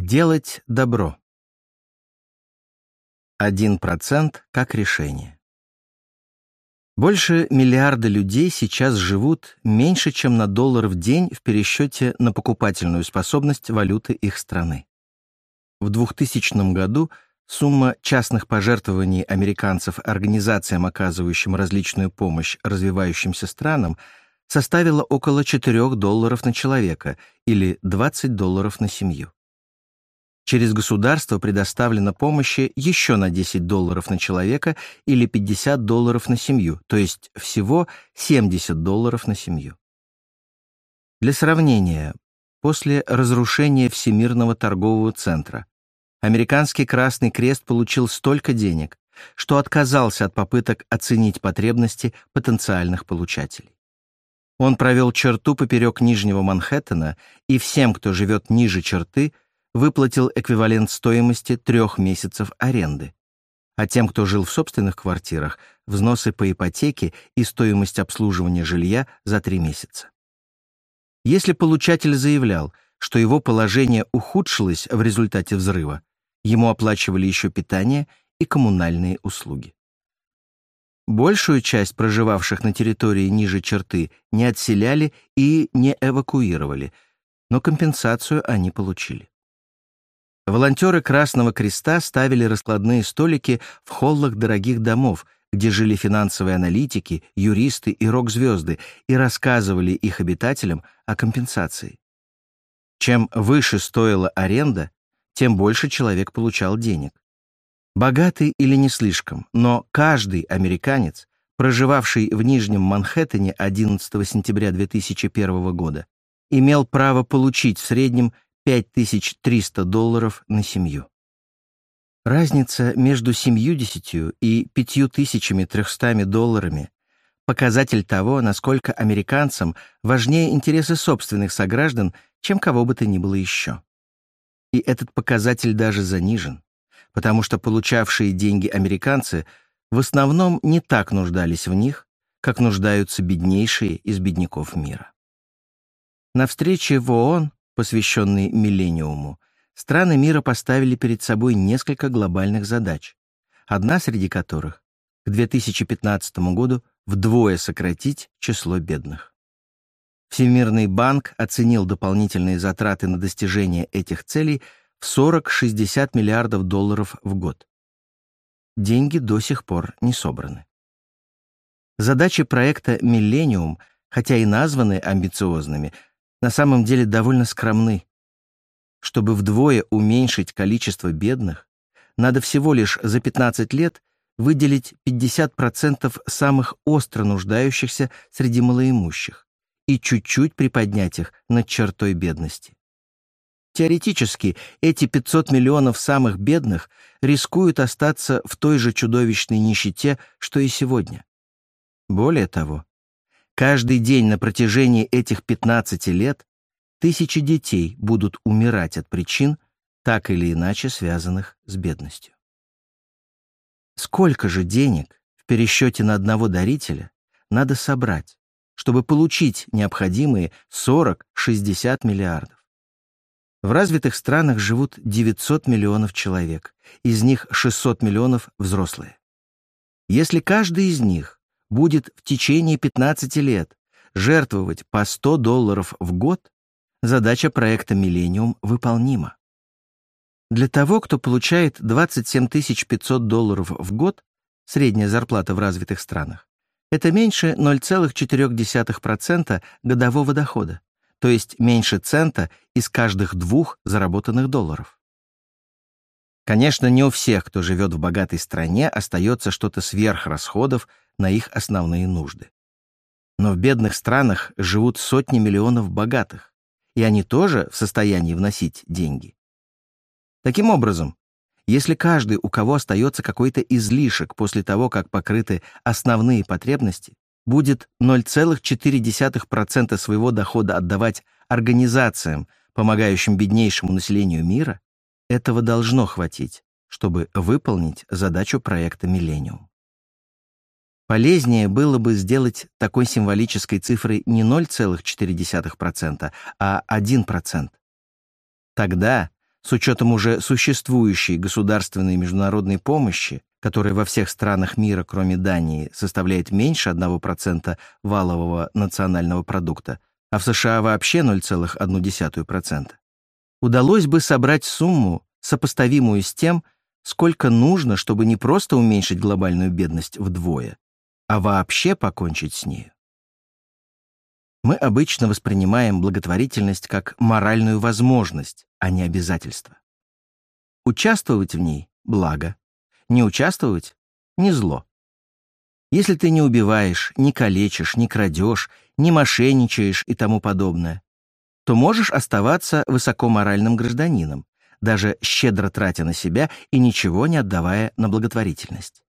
Делать добро. 1% как решение. Больше миллиарда людей сейчас живут меньше, чем на доллар в день в пересчете на покупательную способность валюты их страны. В 2000 году сумма частных пожертвований американцев организациям, оказывающим различную помощь развивающимся странам, составила около 4 долларов на человека или 20 долларов на семью. Через государство предоставлено помощи еще на 10 долларов на человека или 50 долларов на семью, то есть всего 70 долларов на семью. Для сравнения, после разрушения Всемирного торгового центра американский Красный Крест получил столько денег, что отказался от попыток оценить потребности потенциальных получателей. Он провел черту поперек Нижнего Манхэттена, и всем, кто живет ниже черты, выплатил эквивалент стоимости трех месяцев аренды, а тем, кто жил в собственных квартирах, взносы по ипотеке и стоимость обслуживания жилья за три месяца. Если получатель заявлял, что его положение ухудшилось в результате взрыва, ему оплачивали еще питание и коммунальные услуги. Большую часть проживавших на территории ниже черты не отселяли и не эвакуировали, но компенсацию они получили. Волонтеры Красного Креста ставили раскладные столики в холлах дорогих домов, где жили финансовые аналитики, юристы и рок-звезды, и рассказывали их обитателям о компенсации. Чем выше стоила аренда, тем больше человек получал денег. Богатый или не слишком, но каждый американец, проживавший в Нижнем Манхэттене 11 сентября 2001 года, имел право получить в среднем 5300 долларов на семью. Разница между 70 и 5300 долларами – показатель того, насколько американцам важнее интересы собственных сограждан, чем кого бы то ни было еще. И этот показатель даже занижен, потому что получавшие деньги американцы в основном не так нуждались в них, как нуждаются беднейшие из бедняков мира. На встрече в ООН посвященный миллениуму, страны мира поставили перед собой несколько глобальных задач, одна среди которых к 2015 году вдвое сократить число бедных. Всемирный банк оценил дополнительные затраты на достижение этих целей в 40-60 миллиардов долларов в год. Деньги до сих пор не собраны. Задачи проекта «Миллениум», хотя и названы амбициозными, на самом деле довольно скромны. Чтобы вдвое уменьшить количество бедных, надо всего лишь за 15 лет выделить 50% самых остро нуждающихся среди малоимущих и чуть-чуть приподнять их над чертой бедности. Теоретически, эти 500 миллионов самых бедных рискуют остаться в той же чудовищной нищете, что и сегодня. Более того, Каждый день на протяжении этих 15 лет тысячи детей будут умирать от причин, так или иначе связанных с бедностью. Сколько же денег в пересчете на одного дарителя надо собрать, чтобы получить необходимые 40-60 миллиардов? В развитых странах живут 900 миллионов человек, из них 600 миллионов взрослые. Если каждый из них будет в течение 15 лет жертвовать по 100 долларов в год, задача проекта «Миллениум» выполнима. Для того, кто получает 27 500 долларов в год, средняя зарплата в развитых странах, это меньше 0,4% годового дохода, то есть меньше цента из каждых двух заработанных долларов. Конечно, не у всех, кто живет в богатой стране, остается что-то сверх расходов на их основные нужды. Но в бедных странах живут сотни миллионов богатых, и они тоже в состоянии вносить деньги. Таким образом, если каждый, у кого остается какой-то излишек после того, как покрыты основные потребности, будет 0,4% своего дохода отдавать организациям, помогающим беднейшему населению мира, этого должно хватить, чтобы выполнить задачу проекта «Миллениум». Полезнее было бы сделать такой символической цифрой не 0,4%, а 1%. Тогда с учетом уже существующей государственной международной помощи, которая во всех странах мира, кроме Дании, составляет меньше 1% валового национального продукта, а в США вообще 0,1%, удалось бы собрать сумму, сопоставимую с тем, сколько нужно, чтобы не просто уменьшить глобальную бедность вдвое, а вообще покончить с нею. Мы обычно воспринимаем благотворительность как моральную возможность, а не обязательство. Участвовать в ней — благо, не участвовать — не зло. Если ты не убиваешь, не калечишь, не крадешь, не мошенничаешь и тому подобное, то можешь оставаться высокоморальным гражданином, даже щедро тратя на себя и ничего не отдавая на благотворительность.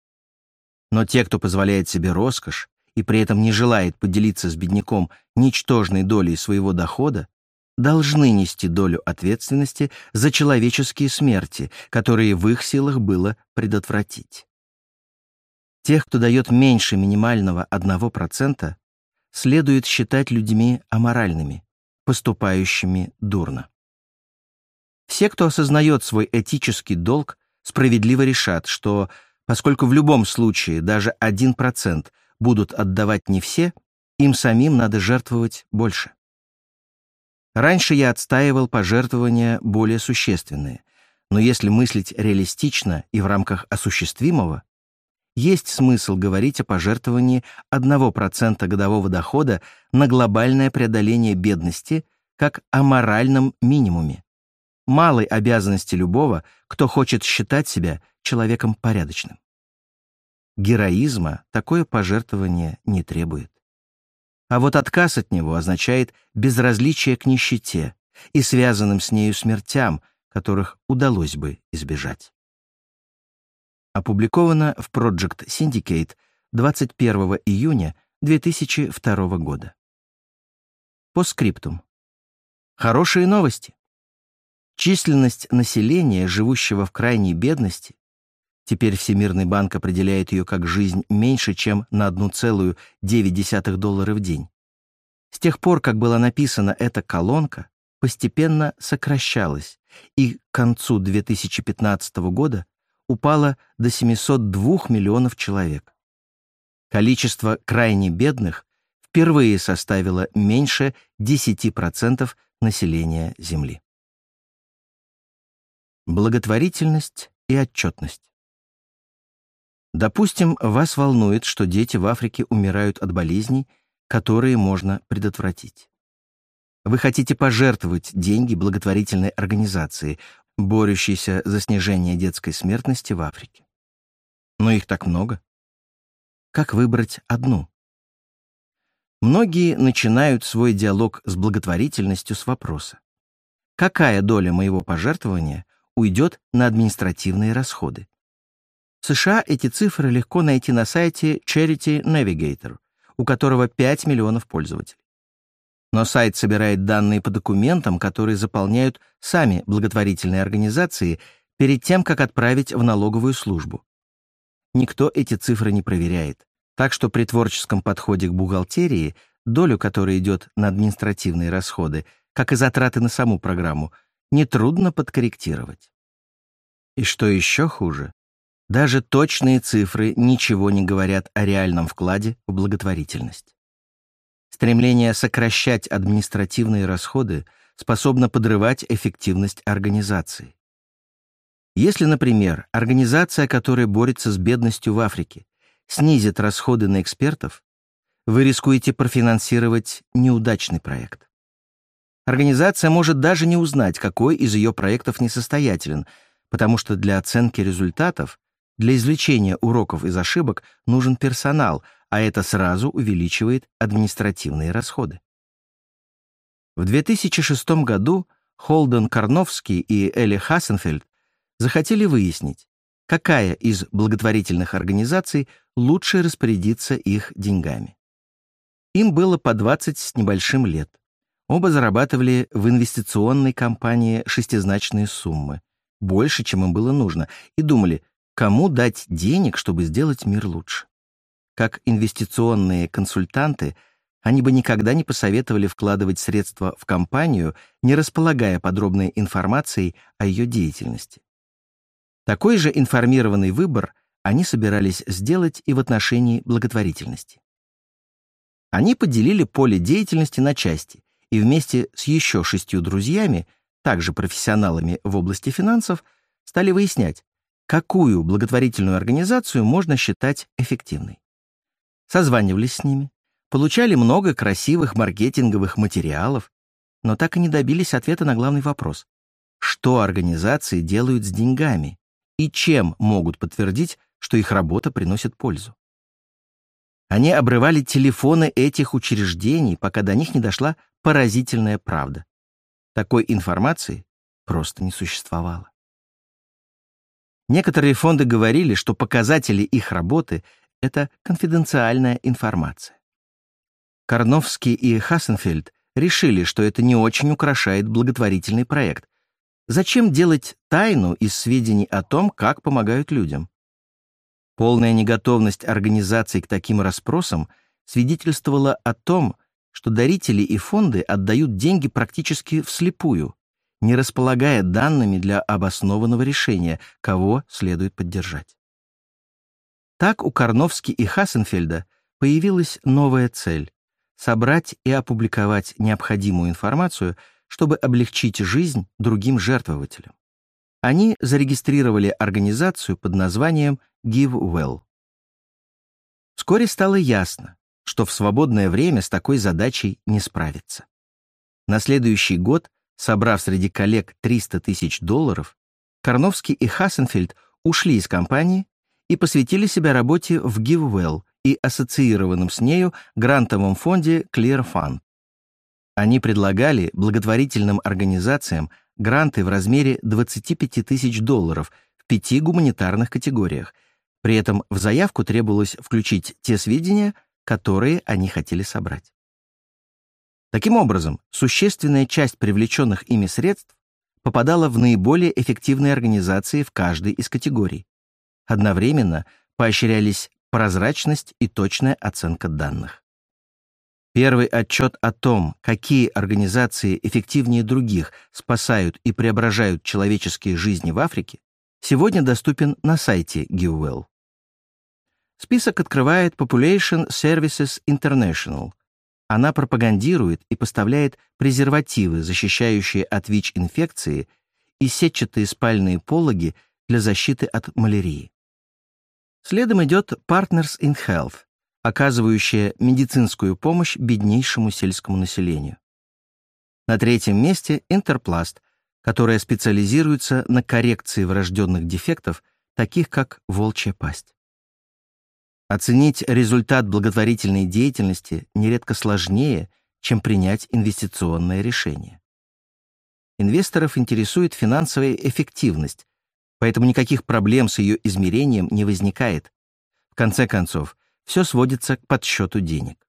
Но те, кто позволяет себе роскошь и при этом не желает поделиться с бедняком ничтожной долей своего дохода, должны нести долю ответственности за человеческие смерти, которые в их силах было предотвратить. Тех, кто дает меньше минимального 1%, следует считать людьми аморальными, поступающими дурно. Все, кто осознает свой этический долг, справедливо решат, что поскольку в любом случае даже 1% будут отдавать не все, им самим надо жертвовать больше. Раньше я отстаивал пожертвования более существенные, но если мыслить реалистично и в рамках осуществимого, есть смысл говорить о пожертвовании 1% годового дохода на глобальное преодоление бедности как о моральном минимуме малой обязанности любого, кто хочет считать себя человеком порядочным. Героизма такое пожертвование не требует. А вот отказ от него означает безразличие к нищете и связанным с нею смертям, которых удалось бы избежать. Опубликовано в Project Syndicate 21 июня 2002 года. По скриптум. Хорошие новости. Численность населения, живущего в крайней бедности, теперь Всемирный банк определяет ее как жизнь меньше, чем на 1,9 доллара в день. С тех пор, как была написана эта колонка, постепенно сокращалась и к концу 2015 года упала до 702 миллионов человек. Количество крайне бедных впервые составило меньше 10% населения Земли. Благотворительность и отчетность. Допустим, вас волнует, что дети в Африке умирают от болезней, которые можно предотвратить. Вы хотите пожертвовать деньги благотворительной организации, борющейся за снижение детской смертности в Африке. Но их так много. Как выбрать одну? Многие начинают свой диалог с благотворительностью с вопроса. Какая доля моего пожертвования уйдет на административные расходы. В США эти цифры легко найти на сайте Charity Navigator, у которого 5 миллионов пользователей. Но сайт собирает данные по документам, которые заполняют сами благотворительные организации перед тем, как отправить в налоговую службу. Никто эти цифры не проверяет, так что при творческом подходе к бухгалтерии долю, которая идет на административные расходы, как и затраты на саму программу, нетрудно подкорректировать. И что еще хуже, даже точные цифры ничего не говорят о реальном вкладе в благотворительность. Стремление сокращать административные расходы способно подрывать эффективность организации. Если, например, организация, которая борется с бедностью в Африке, снизит расходы на экспертов, вы рискуете профинансировать неудачный проект. Организация может даже не узнать, какой из ее проектов несостоятелен, потому что для оценки результатов, для извлечения уроков из ошибок нужен персонал, а это сразу увеличивает административные расходы. В 2006 году Холден Карновский и Элли Хассенфельд захотели выяснить, какая из благотворительных организаций лучше распорядиться их деньгами. Им было по 20 с небольшим лет. Оба зарабатывали в инвестиционной компании шестизначные суммы, больше, чем им было нужно, и думали, кому дать денег, чтобы сделать мир лучше. Как инвестиционные консультанты, они бы никогда не посоветовали вкладывать средства в компанию, не располагая подробной информацией о ее деятельности. Такой же информированный выбор они собирались сделать и в отношении благотворительности. Они поделили поле деятельности на части и вместе с еще шестью друзьями, также профессионалами в области финансов, стали выяснять, какую благотворительную организацию можно считать эффективной. Созванивались с ними, получали много красивых маркетинговых материалов, но так и не добились ответа на главный вопрос. Что организации делают с деньгами и чем могут подтвердить, что их работа приносит пользу? Они обрывали телефоны этих учреждений, пока до них не дошла поразительная правда. Такой информации просто не существовало. Некоторые фонды говорили, что показатели их работы — это конфиденциальная информация. Карновский и Хассенфельд решили, что это не очень украшает благотворительный проект. Зачем делать тайну из сведений о том, как помогают людям? Полная неготовность организаций к таким расспросам свидетельствовала о том, что дарители и фонды отдают деньги практически вслепую, не располагая данными для обоснованного решения, кого следует поддержать. Так у Карновски и Хассенфельда появилась новая цель собрать и опубликовать необходимую информацию, чтобы облегчить жизнь другим жертвователям. Они зарегистрировали организацию под названием GiveWell. Вскоре стало ясно, что в свободное время с такой задачей не справиться. На следующий год, собрав среди коллег 300 тысяч долларов, Карновский и Хассенфельд ушли из компании и посвятили себя работе в GiveWell, и ассоциированном с нею грантовом фонде Clear Fund. Они предлагали благотворительным организациям гранты в размере 25 тысяч долларов в пяти гуманитарных категориях. При этом в заявку требовалось включить те сведения, которые они хотели собрать. Таким образом, существенная часть привлеченных ими средств попадала в наиболее эффективные организации в каждой из категорий. Одновременно поощрялись прозрачность и точная оценка данных. Первый отчет о том, какие организации эффективнее других спасают и преображают человеческие жизни в Африке, сегодня доступен на сайте GiveWell. Список открывает Population Services International. Она пропагандирует и поставляет презервативы, защищающие от ВИЧ-инфекции, и сетчатые спальные пологи для защиты от малярии. Следом идет Partners in Health, оказывающая медицинскую помощь беднейшему сельскому населению. На третьем месте Интерпласт, которая специализируется на коррекции врожденных дефектов, таких как волчья пасть. Оценить результат благотворительной деятельности нередко сложнее, чем принять инвестиционное решение. Инвесторов интересует финансовая эффективность, поэтому никаких проблем с ее измерением не возникает. В конце концов, все сводится к подсчету денег.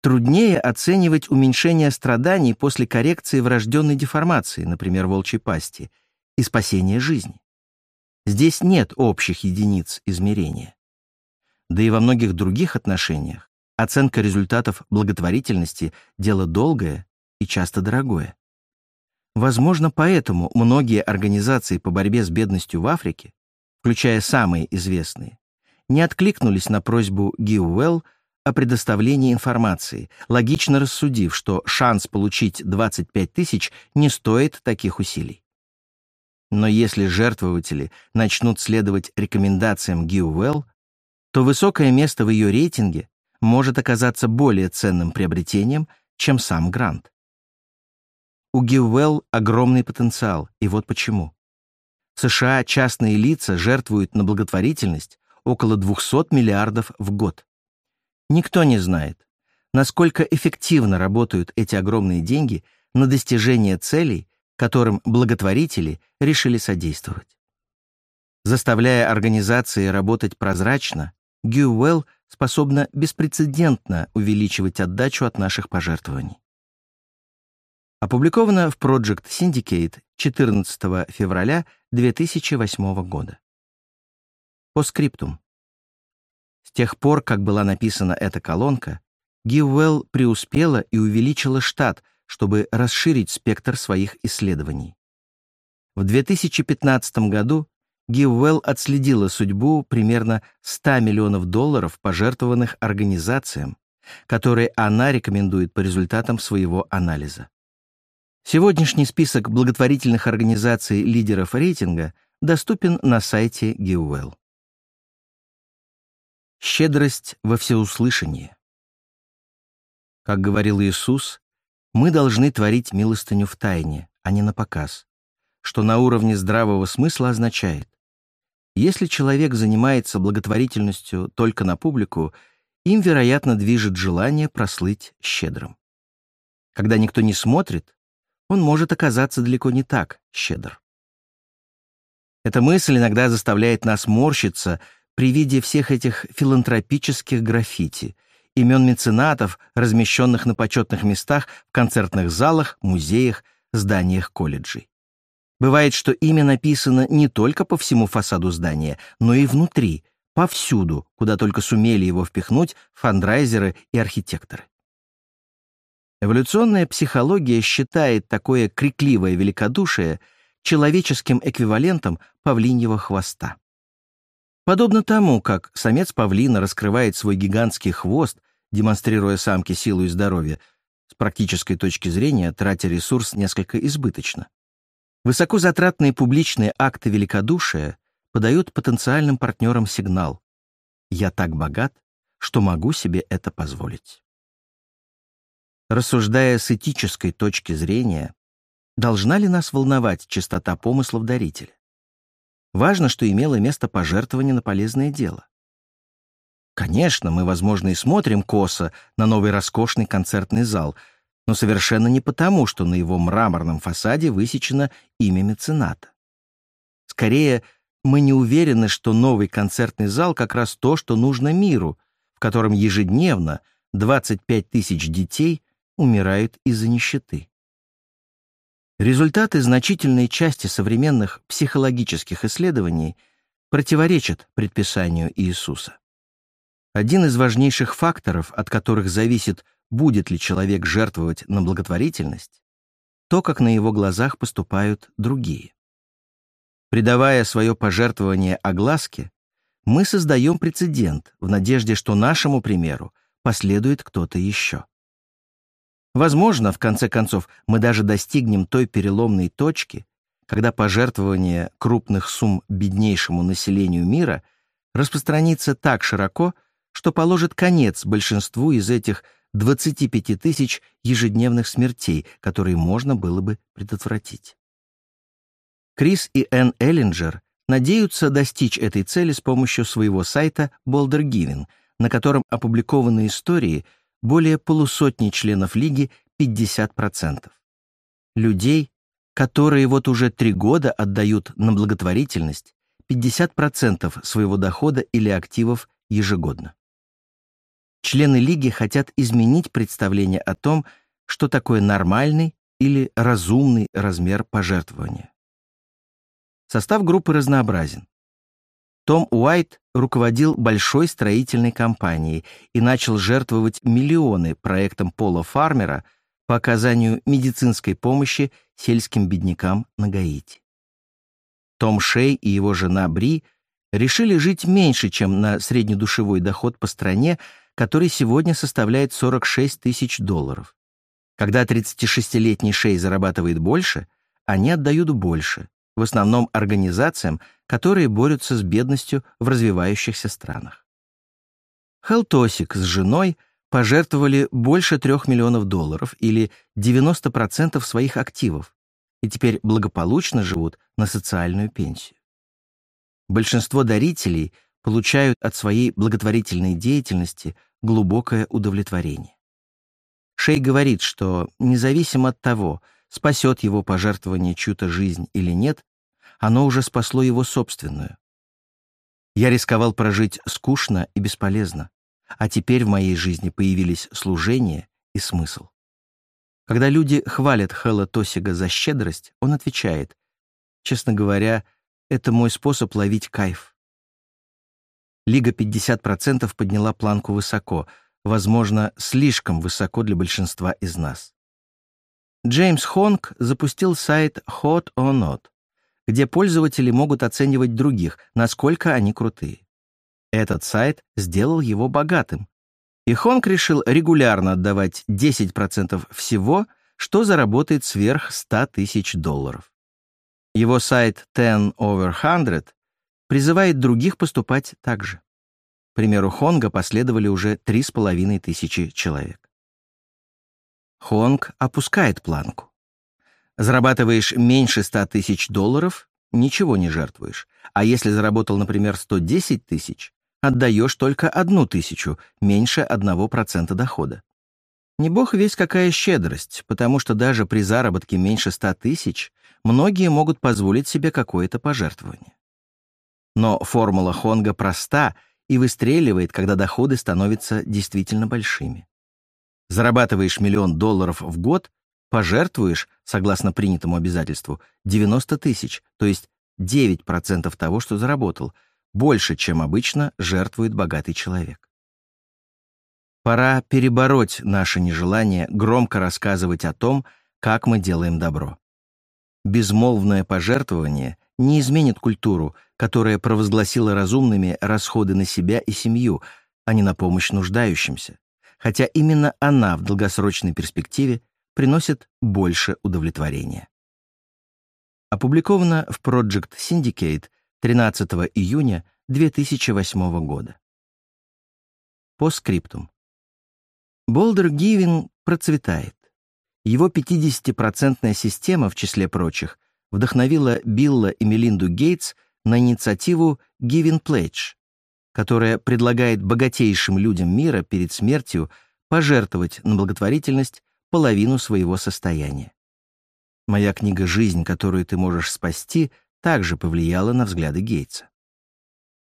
Труднее оценивать уменьшение страданий после коррекции врожденной деформации, например, волчьей пасти, и спасения жизни. Здесь нет общих единиц измерения. Да и во многих других отношениях оценка результатов благотворительности – дело долгое и часто дорогое. Возможно, поэтому многие организации по борьбе с бедностью в Африке, включая самые известные, не откликнулись на просьбу GiveWell о предоставлении информации, логично рассудив, что шанс получить 25 тысяч не стоит таких усилий. Но если жертвователи начнут следовать рекомендациям GiveWell, то высокое место в ее рейтинге может оказаться более ценным приобретением, чем сам грант. У GiveWell огромный потенциал, и вот почему. В США частные лица жертвуют на благотворительность около 200 миллиардов в год. Никто не знает, насколько эффективно работают эти огромные деньги на достижение целей, которым благотворители решили содействовать. Заставляя организации работать прозрачно, GiveWell способна беспрецедентно увеличивать отдачу от наших пожертвований. Опубликовано в Project Syndicate 14 февраля 2008 года. По скриптум. С тех пор, как была написана эта колонка, Гиуэлл преуспела и увеличила штат, чтобы расширить спектр своих исследований. В 2015 году Гиуэлл отследила судьбу примерно 100 миллионов долларов, пожертвованных организациям, которые она рекомендует по результатам своего анализа. Сегодняшний список благотворительных организаций лидеров рейтинга доступен на сайте GiveWell. Щедрость во всеуслышание. Как говорил Иисус, мы должны творить милостыню в тайне, а не на показ, что на уровне здравого смысла означает, если человек занимается благотворительностью только на публику, им, вероятно, движет желание прослыть щедрым. Когда никто не смотрит, он может оказаться далеко не так щедр. Эта мысль иногда заставляет нас морщиться при виде всех этих филантропических граффити, имен меценатов, размещенных на почетных местах в концертных залах, музеях, зданиях колледжей. Бывает, что имя написано не только по всему фасаду здания, но и внутри, повсюду, куда только сумели его впихнуть фандрайзеры и архитекторы. Эволюционная психология считает такое крикливое великодушие человеческим эквивалентом павлиньего хвоста. Подобно тому, как самец павлина раскрывает свой гигантский хвост, демонстрируя самке силу и здоровье, с практической точки зрения тратя ресурс несколько избыточно. Высокозатратные публичные акты великодушия подают потенциальным партнерам сигнал «Я так богат, что могу себе это позволить». Рассуждая с этической точки зрения, должна ли нас волновать чистота помыслов дарителя? Важно, что имело место пожертвование на полезное дело. Конечно, мы, возможно, и смотрим косо на новый роскошный концертный зал, но совершенно не потому, что на его мраморном фасаде высечено имя мецената. Скорее, мы не уверены, что новый концертный зал как раз то, что нужно миру, в котором ежедневно 25 тысяч детей умирают из-за нищеты. Результаты значительной части современных психологических исследований противоречат предписанию Иисуса. Один из важнейших факторов, от которых зависит, будет ли человек жертвовать на благотворительность, то, как на его глазах поступают другие. Придавая свое пожертвование огласке, мы создаем прецедент в надежде, что нашему примеру последует кто-то еще. Возможно, в конце концов, мы даже достигнем той переломной точки, когда пожертвование крупных сумм беднейшему населению мира распространится так широко, что положит конец большинству из этих 25 тысяч ежедневных смертей, которые можно было бы предотвратить. Крис и Энн Эллинджер надеются достичь этой цели с помощью своего сайта Boulder Giving, на котором опубликованы истории – более полусотни членов Лиги 50%. Людей, которые вот уже три года отдают на благотворительность 50% своего дохода или активов ежегодно. Члены Лиги хотят изменить представление о том, что такое нормальный или разумный размер пожертвования. Состав группы разнообразен. Том Уайт руководил большой строительной компанией и начал жертвовать миллионы проектам Пола Фармера по оказанию медицинской помощи сельским беднякам на Гаити. Том Шей и его жена Бри решили жить меньше, чем на среднедушевой доход по стране, который сегодня составляет 46 тысяч долларов. Когда 36-летний Шей зарабатывает больше, они отдают больше, в основном организациям, которые борются с бедностью в развивающихся странах. Хелтосик с женой пожертвовали больше трех миллионов долларов или 90% своих активов и теперь благополучно живут на социальную пенсию. Большинство дарителей получают от своей благотворительной деятельности глубокое удовлетворение. Шей говорит, что независимо от того, спасет его пожертвование чью-то жизнь или нет, оно уже спасло его собственную. Я рисковал прожить скучно и бесполезно, а теперь в моей жизни появились служение и смысл. Когда люди хвалят Хэлла Тосига за щедрость, он отвечает, «Честно говоря, это мой способ ловить кайф». Лига 50% подняла планку высоко, возможно, слишком высоко для большинства из нас. Джеймс Хонг запустил сайт Hot or Not, где пользователи могут оценивать других, насколько они крутые. Этот сайт сделал его богатым. И Хонг решил регулярно отдавать 10% всего, что заработает сверх 100 тысяч долларов. Его сайт 10 over 100 призывает других поступать так же. К примеру Хонга последовали уже 3,5 тысячи человек. Хонг опускает планку. Зарабатываешь меньше 100 тысяч долларов — ничего не жертвуешь. А если заработал, например, 110 тысяч, отдаешь только одну тысячу, меньше 1% дохода. Не бог весь какая щедрость, потому что даже при заработке меньше 100 тысяч многие могут позволить себе какое-то пожертвование. Но формула Хонга проста и выстреливает, когда доходы становятся действительно большими. Зарабатываешь миллион долларов в год, пожертвуешь, согласно принятому обязательству, 90 тысяч, то есть 9% того, что заработал, больше, чем обычно жертвует богатый человек. Пора перебороть наше нежелание громко рассказывать о том, как мы делаем добро. Безмолвное пожертвование не изменит культуру, которая провозгласила разумными расходы на себя и семью, а не на помощь нуждающимся хотя именно она в долгосрочной перспективе приносит больше удовлетворения. Опубликовано в Project Syndicate 13 июня 2008 года. По скриптум. Boulder Giving процветает. Его 50-процентная система, в числе прочих, вдохновила Билла и Мелинду Гейтс на инициативу Giving Pledge, которая предлагает богатейшим людям мира перед смертью пожертвовать на благотворительность половину своего состояния. Моя книга «Жизнь, которую ты можешь спасти» также повлияла на взгляды Гейтса.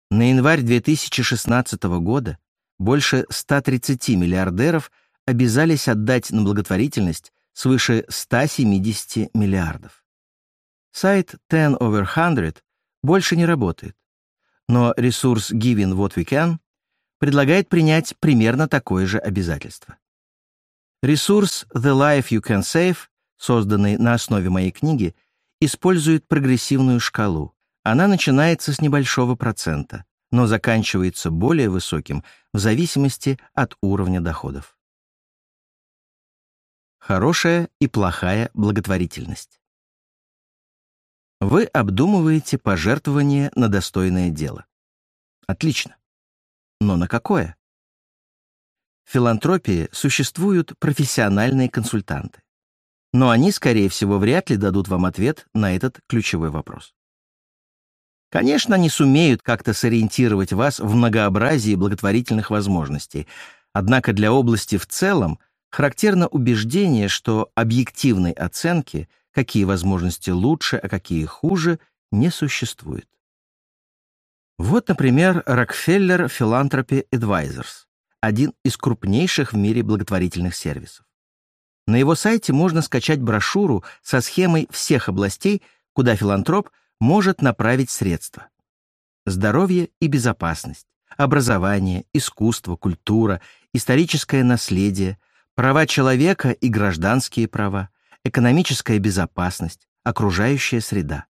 На январь 2016 года больше 130 миллиардеров обязались отдать на благотворительность свыше 170 миллиардов. Сайт 10 over 100 больше не работает но ресурс Giving What We Can предлагает принять примерно такое же обязательство. Ресурс The Life You Can Save, созданный на основе моей книги, использует прогрессивную шкалу. Она начинается с небольшого процента, но заканчивается более высоким в зависимости от уровня доходов. Хорошая и плохая благотворительность. Вы обдумываете пожертвование на достойное дело. Отлично. Но на какое? В филантропии существуют профессиональные консультанты. Но они, скорее всего, вряд ли дадут вам ответ на этот ключевой вопрос. Конечно, они сумеют как-то сориентировать вас в многообразии благотворительных возможностей, однако для области в целом характерно убеждение, что объективной оценки – какие возможности лучше, а какие хуже, не существует. Вот, например, Rockefeller Philanthropy Advisors, один из крупнейших в мире благотворительных сервисов. На его сайте можно скачать брошюру со схемой всех областей, куда филантроп может направить средства. Здоровье и безопасность, образование, искусство, культура, историческое наследие, права человека и гражданские права, экономическая безопасность, окружающая среда.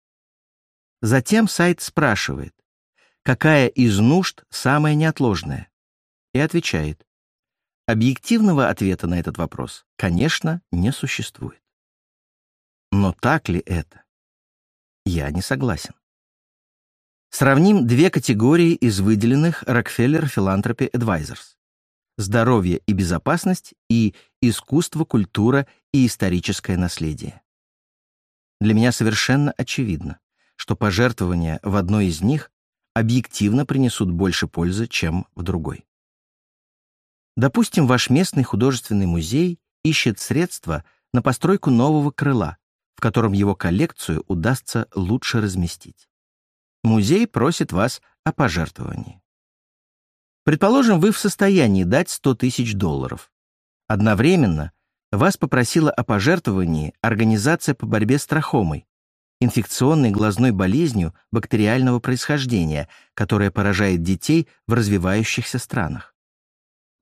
Затем сайт спрашивает, какая из нужд самая неотложная, и отвечает, объективного ответа на этот вопрос, конечно, не существует. Но так ли это? Я не согласен. Сравним две категории из выделенных Rockefeller Philanthropy Advisors здоровье и безопасность и искусство, культура и историческое наследие. Для меня совершенно очевидно, что пожертвования в одной из них объективно принесут больше пользы, чем в другой. Допустим, ваш местный художественный музей ищет средства на постройку нового крыла, в котором его коллекцию удастся лучше разместить. Музей просит вас о пожертвовании. Предположим, вы в состоянии дать 100 тысяч долларов. Одновременно вас попросила о пожертвовании Организация по борьбе с трахомой, инфекционной глазной болезнью бактериального происхождения, которая поражает детей в развивающихся странах.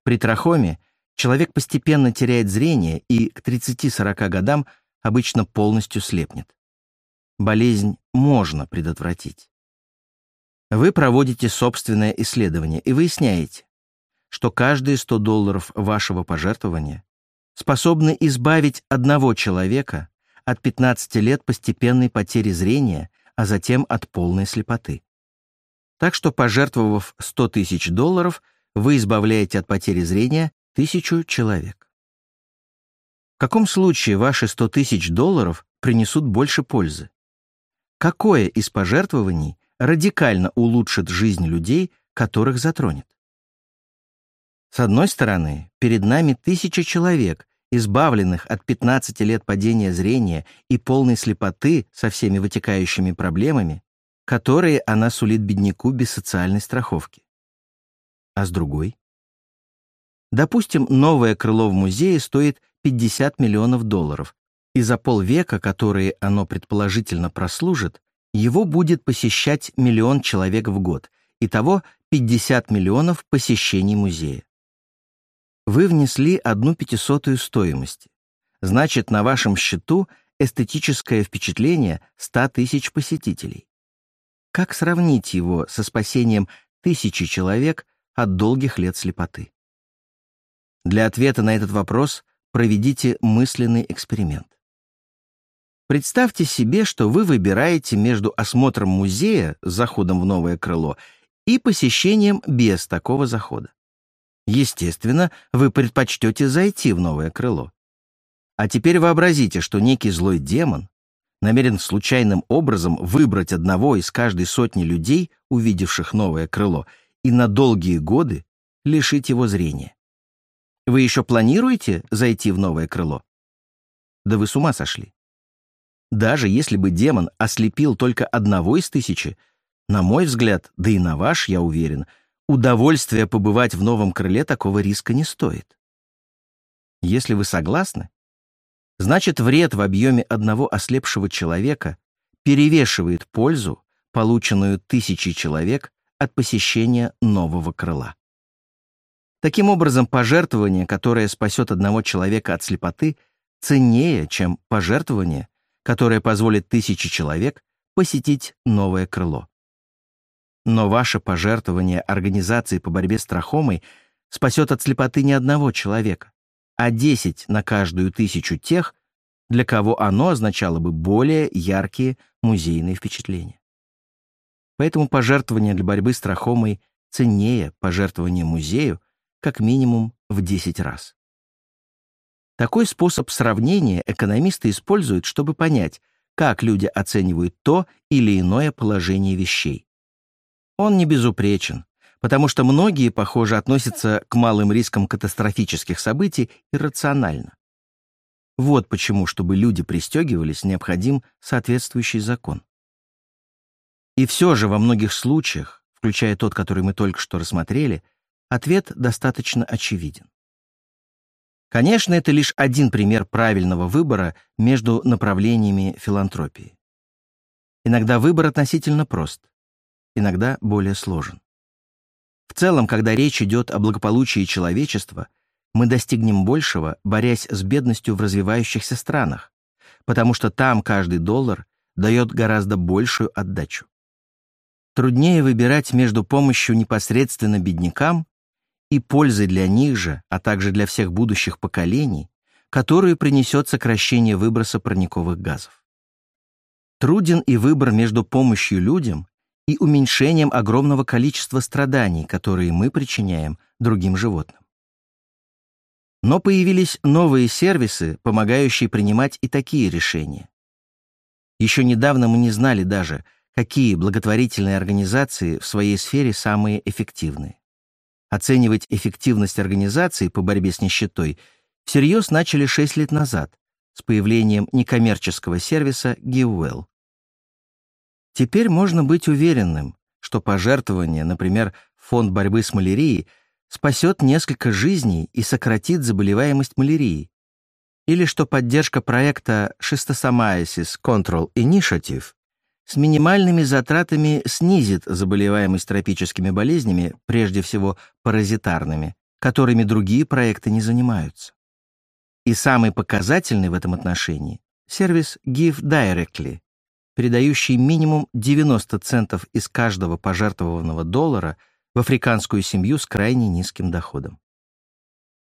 При трахоме человек постепенно теряет зрение и к 30-40 годам обычно полностью слепнет. Болезнь можно предотвратить. Вы проводите собственное исследование и выясняете, что каждые 100 долларов вашего пожертвования способны избавить одного человека от 15 лет постепенной потери зрения, а затем от полной слепоты. Так что, пожертвовав 100 тысяч долларов, вы избавляете от потери зрения тысячу человек. В каком случае ваши 100 тысяч долларов принесут больше пользы? Какое из пожертвований радикально улучшит жизнь людей, которых затронет? С одной стороны, перед нами тысяча человек, избавленных от 15 лет падения зрения и полной слепоты со всеми вытекающими проблемами, которые она сулит бедняку без социальной страховки. А с другой? Допустим, новое крыло в музее стоит 50 миллионов долларов, и за полвека, которые оно предположительно прослужит, его будет посещать миллион человек в год, итого 50 миллионов посещений музея. Вы внесли одну пятисотую стоимости. Значит, на вашем счету эстетическое впечатление 100 тысяч посетителей. Как сравнить его со спасением тысячи человек от долгих лет слепоты? Для ответа на этот вопрос проведите мысленный эксперимент. Представьте себе, что вы выбираете между осмотром музея с заходом в новое крыло и посещением без такого захода. Естественно, вы предпочтете зайти в новое крыло. А теперь вообразите, что некий злой демон намерен случайным образом выбрать одного из каждой сотни людей, увидевших новое крыло, и на долгие годы лишить его зрения. Вы еще планируете зайти в новое крыло? Да вы с ума сошли. Даже если бы демон ослепил только одного из тысячи, на мой взгляд, да и на ваш, я уверен, удовольствие побывать в новом крыле такого риска не стоит. Если вы согласны, значит вред в объеме одного ослепшего человека перевешивает пользу, полученную тысячей человек от посещения нового крыла. Таким образом, пожертвование, которое спасет одного человека от слепоты, ценнее, чем пожертвование, которое позволит тысяче человек посетить новое крыло. Но ваше пожертвование организации по борьбе с трахомой спасет от слепоты не одного человека, а 10 на каждую тысячу тех, для кого оно означало бы более яркие музейные впечатления. Поэтому пожертвование для борьбы с трахомой ценнее пожертвования музею как минимум в 10 раз. Такой способ сравнения экономисты используют, чтобы понять, как люди оценивают то или иное положение вещей. Он не безупречен, потому что многие, похоже, относятся к малым рискам катастрофических событий иррационально. Вот почему, чтобы люди пристегивались, необходим соответствующий закон. И все же во многих случаях, включая тот, который мы только что рассмотрели, ответ достаточно очевиден. Конечно, это лишь один пример правильного выбора между направлениями филантропии. Иногда выбор относительно прост, иногда более сложен. В целом, когда речь идет о благополучии человечества, мы достигнем большего, борясь с бедностью в развивающихся странах, потому что там каждый доллар дает гораздо большую отдачу. Труднее выбирать между помощью непосредственно беднякам и пользой для них же, а также для всех будущих поколений, которую принесет сокращение выброса парниковых газов. Труден и выбор между помощью людям и уменьшением огромного количества страданий, которые мы причиняем другим животным. Но появились новые сервисы, помогающие принимать и такие решения. Еще недавно мы не знали даже, какие благотворительные организации в своей сфере самые эффективные. Оценивать эффективность организации по борьбе с нищетой всерьез начали 6 лет назад с появлением некоммерческого сервиса GiveWell. Теперь можно быть уверенным, что пожертвование, например, фонд борьбы с малярией, спасет несколько жизней и сократит заболеваемость малярией, или что поддержка проекта Schistosomiasis Control Initiative с минимальными затратами снизит заболеваемость тропическими болезнями, прежде всего паразитарными, которыми другие проекты не занимаются. И самый показательный в этом отношении — сервис Give Directly, передающий минимум 90 центов из каждого пожертвованного доллара в африканскую семью с крайне низким доходом.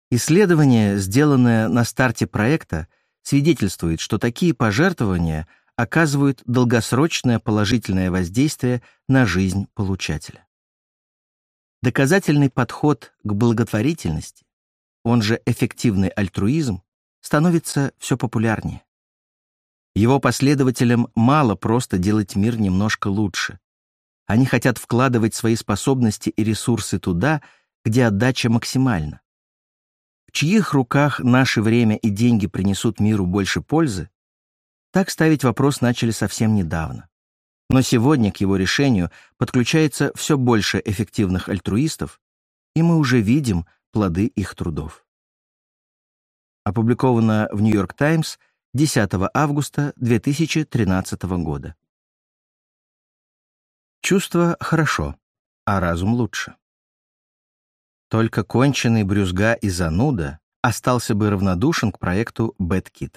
Исследование, сделанное на старте проекта, свидетельствует, что такие пожертвования оказывают долгосрочное положительное воздействие на жизнь получателя. Доказательный подход к благотворительности, он же эффективный альтруизм, становится все популярнее. Его последователям мало просто делать мир немножко лучше. Они хотят вкладывать свои способности и ресурсы туда, где отдача максимальна. В чьих руках наше время и деньги принесут миру больше пользы, так ставить вопрос начали совсем недавно. Но сегодня к его решению подключается все больше эффективных альтруистов, и мы уже видим плоды их трудов опубликовано в «Нью-Йорк Таймс» 10 августа 2013 года. Чувство хорошо, а разум лучше. Только конченый брюзга и зануда остался бы равнодушен к проекту BadKit.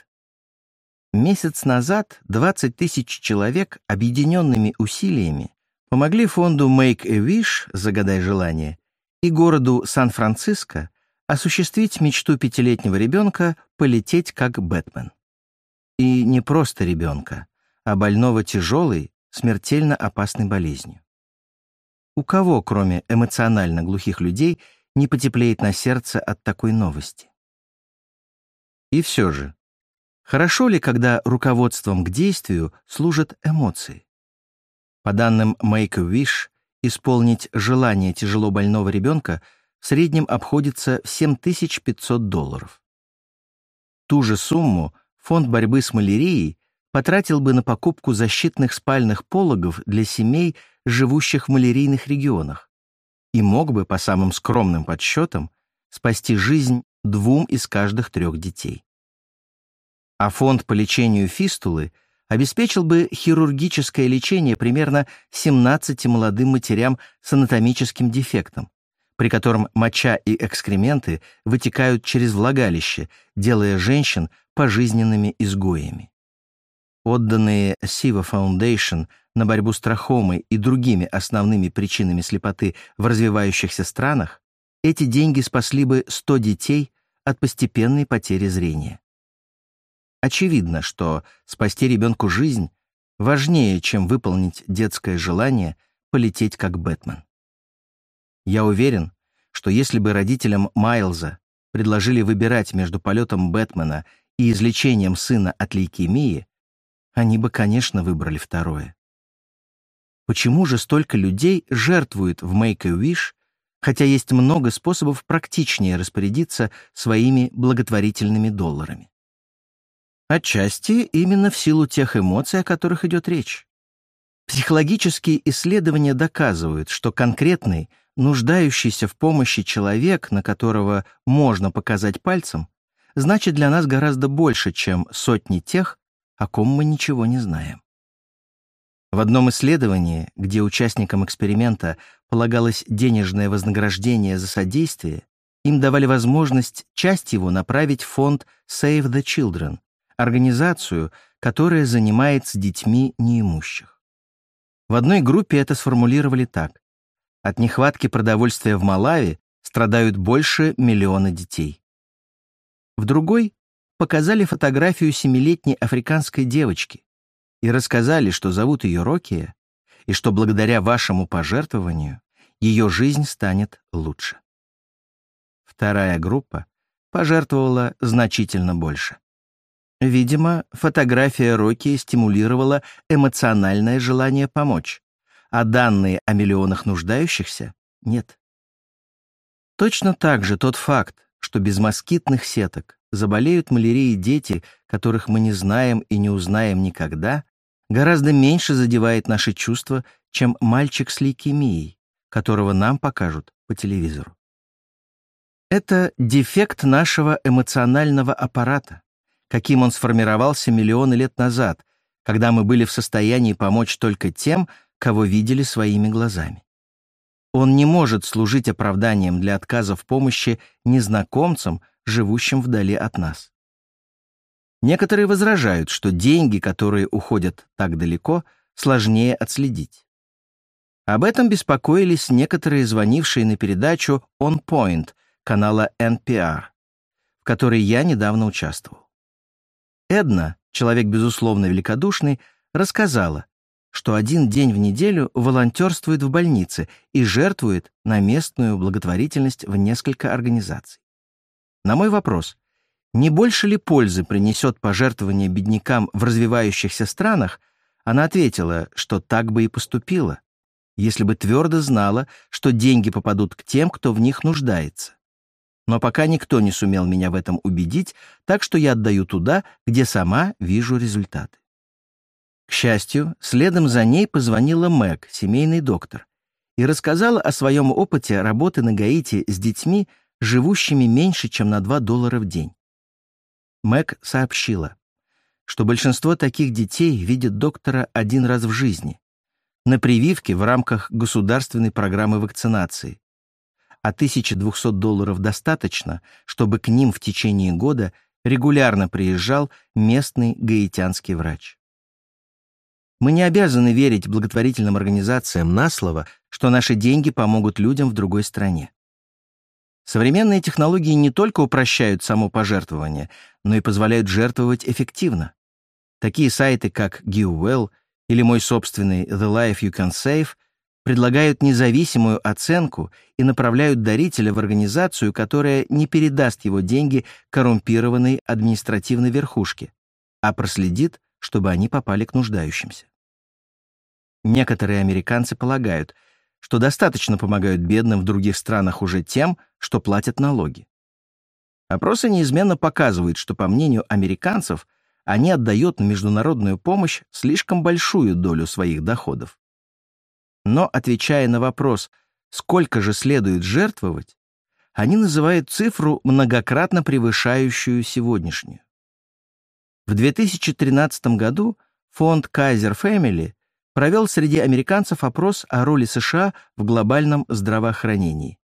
Месяц назад 20 тысяч человек объединенными усилиями помогли фонду Make a Wish, загадай желание, и городу Сан-Франциско осуществить мечту пятилетнего ребенка полететь как Бэтмен. И не просто ребенка, а больного тяжелой, смертельно опасной болезнью. У кого, кроме эмоционально глухих людей, не потеплеет на сердце от такой новости? И все же, хорошо ли, когда руководством к действию служат эмоции? По данным Make-A-Wish, исполнить желание тяжело больного ребенка — в среднем обходится в 7500 долларов. Ту же сумму Фонд борьбы с малярией потратил бы на покупку защитных спальных пологов для семей, живущих в малярийных регионах, и мог бы, по самым скромным подсчетам, спасти жизнь двум из каждых трех детей. А фонд по лечению фистулы обеспечил бы хирургическое лечение примерно 17 молодым матерям с анатомическим дефектом, при котором моча и экскременты вытекают через влагалище, делая женщин пожизненными изгоями. Отданные Siva Foundation на борьбу с трахомой и другими основными причинами слепоты в развивающихся странах, эти деньги спасли бы 100 детей от постепенной потери зрения. Очевидно, что спасти ребенку жизнь важнее, чем выполнить детское желание полететь как Бэтмен. Я уверен, что если бы родителям Майлза предложили выбирать между полетом Бэтмена и излечением сына от лейкемии, они бы, конечно, выбрали второе. Почему же столько людей жертвуют в Make-A-Wish, хотя есть много способов практичнее распорядиться своими благотворительными долларами? Отчасти именно в силу тех эмоций, о которых идет речь. Психологические исследования доказывают, что конкретный – нуждающийся в помощи человек, на которого можно показать пальцем, значит для нас гораздо больше, чем сотни тех, о ком мы ничего не знаем. В одном исследовании, где участникам эксперимента полагалось денежное вознаграждение за содействие, им давали возможность часть его направить в фонд Save the Children, организацию, которая занимается детьми неимущих. В одной группе это сформулировали так. От нехватки продовольствия в Малави страдают больше миллиона детей. В другой показали фотографию семилетней африканской девочки и рассказали, что зовут ее Рокия, и что благодаря вашему пожертвованию ее жизнь станет лучше. Вторая группа пожертвовала значительно больше. Видимо, фотография Рокки стимулировала эмоциональное желание помочь а данные о миллионах нуждающихся нет. Точно так же тот факт, что без москитных сеток заболеют малярией дети, которых мы не знаем и не узнаем никогда, гораздо меньше задевает наши чувства, чем мальчик с лейкемией, которого нам покажут по телевизору. Это дефект нашего эмоционального аппарата, каким он сформировался миллионы лет назад, когда мы были в состоянии помочь только тем, кого видели своими глазами. Он не может служить оправданием для отказа в помощи незнакомцам, живущим вдали от нас. Некоторые возражают, что деньги, которые уходят так далеко, сложнее отследить. Об этом беспокоились некоторые звонившие на передачу On Point канала NPR, в которой я недавно участвовал. Эдна, человек безусловно великодушный, рассказала, что один день в неделю волонтерствует в больнице и жертвует на местную благотворительность в несколько организаций. На мой вопрос, не больше ли пользы принесет пожертвование беднякам в развивающихся странах, она ответила, что так бы и поступила, если бы твердо знала, что деньги попадут к тем, кто в них нуждается. Но пока никто не сумел меня в этом убедить, так что я отдаю туда, где сама вижу результаты. Счастью, следом за ней позвонила Мэг, семейный доктор, и рассказала о своем опыте работы на Гаити с детьми, живущими меньше, чем на 2 доллара в день. Мэг сообщила, что большинство таких детей видят доктора один раз в жизни, на прививке в рамках государственной программы вакцинации. А 1200 долларов достаточно, чтобы к ним в течение года регулярно приезжал местный гаитянский врач. Мы не обязаны верить благотворительным организациям на слово, что наши деньги помогут людям в другой стране. Современные технологии не только упрощают само пожертвование, но и позволяют жертвовать эффективно. Такие сайты, как GiveWell или мой собственный The Life You Can Save предлагают независимую оценку и направляют дарителя в организацию, которая не передаст его деньги коррумпированной административной верхушке, а проследит, чтобы они попали к нуждающимся. Некоторые американцы полагают, что достаточно помогают бедным в других странах уже тем, что платят налоги. Опросы неизменно показывают, что, по мнению американцев, они отдают на международную помощь слишком большую долю своих доходов. Но, отвечая на вопрос, сколько же следует жертвовать, они называют цифру, многократно превышающую сегодняшнюю. В 2013 году фонд Kaiser Family провел среди американцев опрос о роли США в глобальном здравоохранении.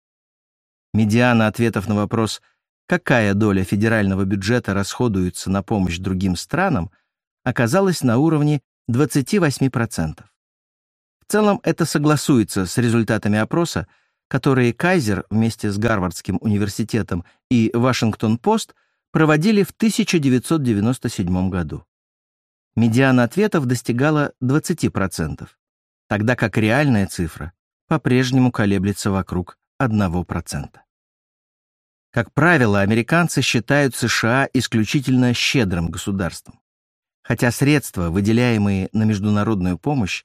Медиана ответов на вопрос, какая доля федерального бюджета расходуется на помощь другим странам, оказалась на уровне 28%. В целом это согласуется с результатами опроса, которые Кайзер вместе с Гарвардским университетом и Вашингтон-Пост проводили в 1997 году. Медиана ответов достигала 20%, тогда как реальная цифра по-прежнему колеблется вокруг 1%. Как правило, американцы считают США исключительно щедрым государством, хотя средства, выделяемые на международную помощь,